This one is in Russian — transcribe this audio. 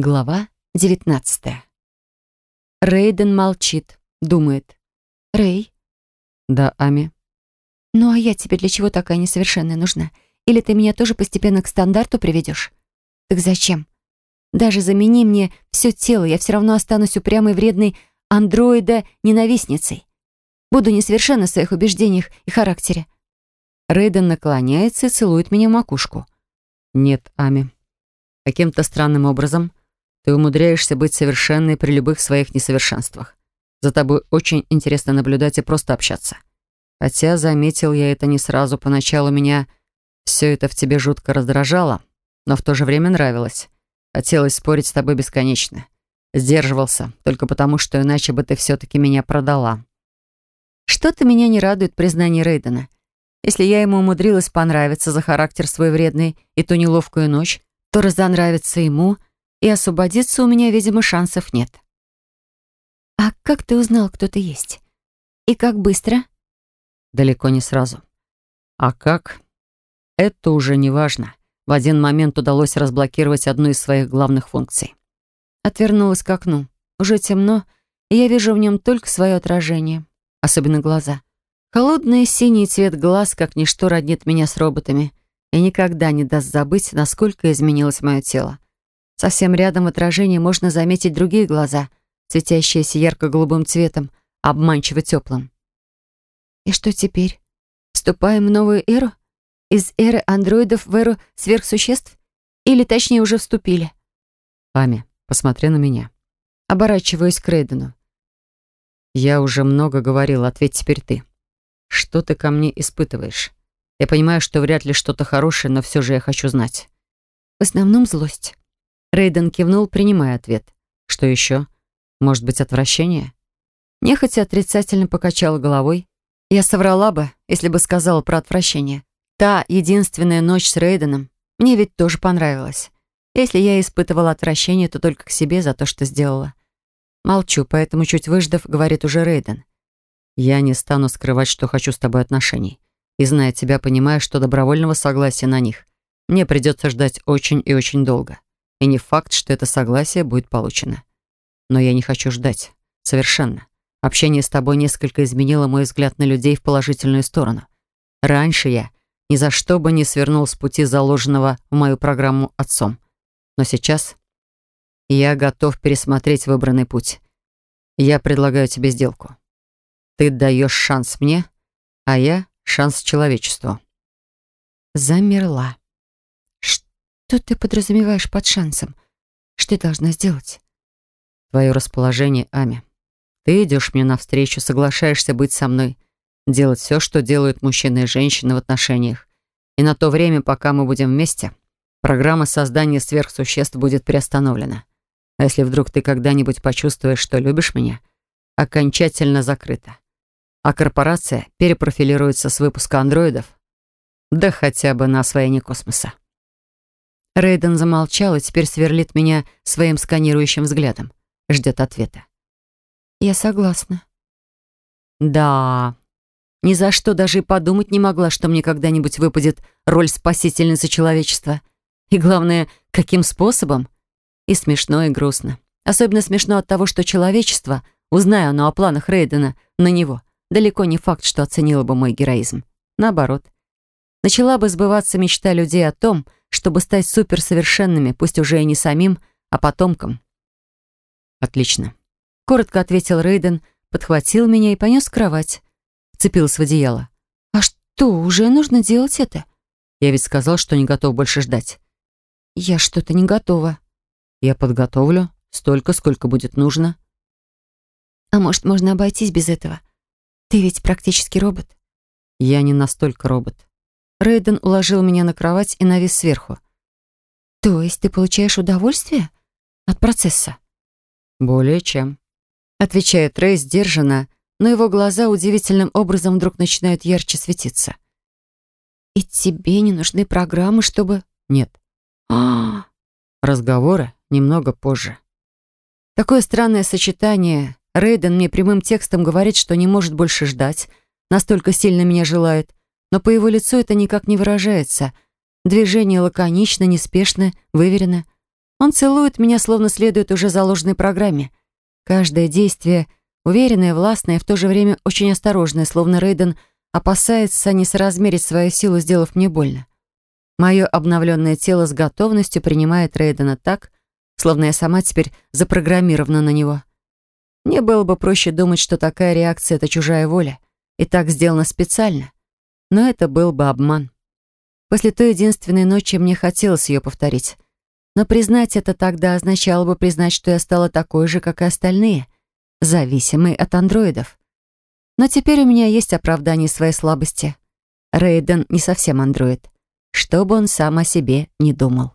Глава 19 Рейден молчит, думает. «Рэй?» «Да, Ами». «Ну а я тебе для чего такая несовершенная нужна? Или ты меня тоже постепенно к стандарту приведешь?» «Так зачем? Даже замени мне все тело, я все равно останусь упрямой вредной андроида-ненавистницей. Буду несовершенна в своих убеждениях и характере». Рейден наклоняется и целует меня в макушку. «Нет, Ами. Каким-то странным образом ты умудряешься быть совершенной при любых своих несовершенствах. За тобой очень интересно наблюдать и просто общаться. Хотя заметил я это не сразу, поначалу меня все это в тебе жутко раздражало, но в то же время нравилось. Хотелось спорить с тобой бесконечно. Сдерживался, только потому, что иначе бы ты все-таки меня продала. Что-то меня не радует признание Рейдена. Если я ему умудрилась понравиться за характер свой вредный и ту неловкую ночь, то разонравится ему, и освободиться у меня, видимо, шансов нет. «А как ты узнал, кто ты есть? И как быстро?» «Далеко не сразу. А как? Это уже не важно. В один момент удалось разблокировать одну из своих главных функций». Отвернулась к окну. Уже темно, и я вижу в нем только свое отражение, особенно глаза. Холодный синий цвет глаз, как ничто, роднит меня с роботами и никогда не даст забыть, насколько изменилось мое тело. Совсем рядом в отражении можно заметить другие глаза, светящиеся ярко-голубым цветом, обманчиво теплым. И что теперь? Вступаем в новую эру? Из эры андроидов в эру сверхсуществ? Или, точнее, уже вступили? Ами, посмотри на меня. Оборачиваюсь к Рейдену. Я уже много говорил, ответь теперь ты. Что ты ко мне испытываешь? Я понимаю, что вряд ли что-то хорошее, но все же я хочу знать. В основном злость. Рейден кивнул, принимая ответ. Что еще? Может быть, отвращение? Нехотя отрицательно покачала головой. Я соврала бы, если бы сказала про отвращение. Та единственная ночь с Рейденом мне ведь тоже понравилась. Если я испытывала отвращение, то только к себе за то, что сделала. Молчу, поэтому чуть выждав, говорит уже Рейден. Я не стану скрывать, что хочу с тобой отношений. И, зная тебя, понимаю, что добровольного согласия на них мне придется ждать очень и очень долго. И не факт, что это согласие будет получено. Но я не хочу ждать. Совершенно. Общение с тобой несколько изменило мой взгляд на людей в положительную сторону. Раньше я ни за что бы не свернул с пути заложенного в мою программу отцом. Но сейчас я готов пересмотреть выбранный путь. Я предлагаю тебе сделку. Ты даешь шанс мне, а я шанс человечеству. Замерла. Что ты подразумеваешь под шансом? Что я должна сделать? Твое расположение, Ами. Ты идешь мне навстречу, соглашаешься быть со мной, делать все, что делают мужчины и женщины в отношениях. И на то время, пока мы будем вместе, программа создания сверхсуществ будет приостановлена. А если вдруг ты когда-нибудь почувствуешь, что любишь меня, окончательно закрыта а корпорация перепрофилируется с выпуска андроидов, да хотя бы на освоение космоса. Рейден замолчал и теперь сверлит меня своим сканирующим взглядом. Ждет ответа. Я согласна. Да, ни за что даже и подумать не могла, что мне когда-нибудь выпадет роль спасительницы человечества. И главное, каким способом? И смешно, и грустно. Особенно смешно от того, что человечество, узная оно о планах Рейдена на него, далеко не факт, что оценила бы мой героизм. Наоборот. Начала бы сбываться мечта людей о том, чтобы стать суперсовершенными, пусть уже и не самим, а потомком. «Отлично», — коротко ответил Рейден, подхватил меня и понес в кровать. Вцепился в одеяло. «А что, уже нужно делать это?» «Я ведь сказал, что не готов больше ждать». «Я что-то не готова». «Я подготовлю столько, сколько будет нужно». «А может, можно обойтись без этого? Ты ведь практически робот. Я не настолько робот. Рейден уложил меня на кровать и навис сверху. То есть ты получаешь удовольствие от процесса? Более чем. Отвечает Рей сдержанно, но его глаза удивительным образом вдруг начинают ярче светиться. И тебе не нужны программы, чтобы... Нет. А, -а, -а. Разговоры немного позже. Такое странное сочетание Рейден мне прямым текстом говорит, что не может больше ждать, настолько сильно меня желает, но по его лицу это никак не выражается. Движение лаконично, неспешно, выверено. Он целует меня, словно следует уже заложенной программе. Каждое действие уверенное, властное в то же время очень осторожное, словно Рейден опасается не соразмерить свою силу, сделав мне больно. Мое обновленное тело с готовностью принимает Рейдена так, словно я сама теперь запрограммирована на него. Мне было бы проще думать, что такая реакция — это чужая воля, и так сделано специально. Но это был бы обман. После той единственной ночи мне хотелось ее повторить. Но признать это тогда означало бы признать, что я стала такой же, как и остальные, зависимой от андроидов. Но теперь у меня есть оправдание своей слабости. Рейден не совсем андроид, что бы он сам о себе не думал.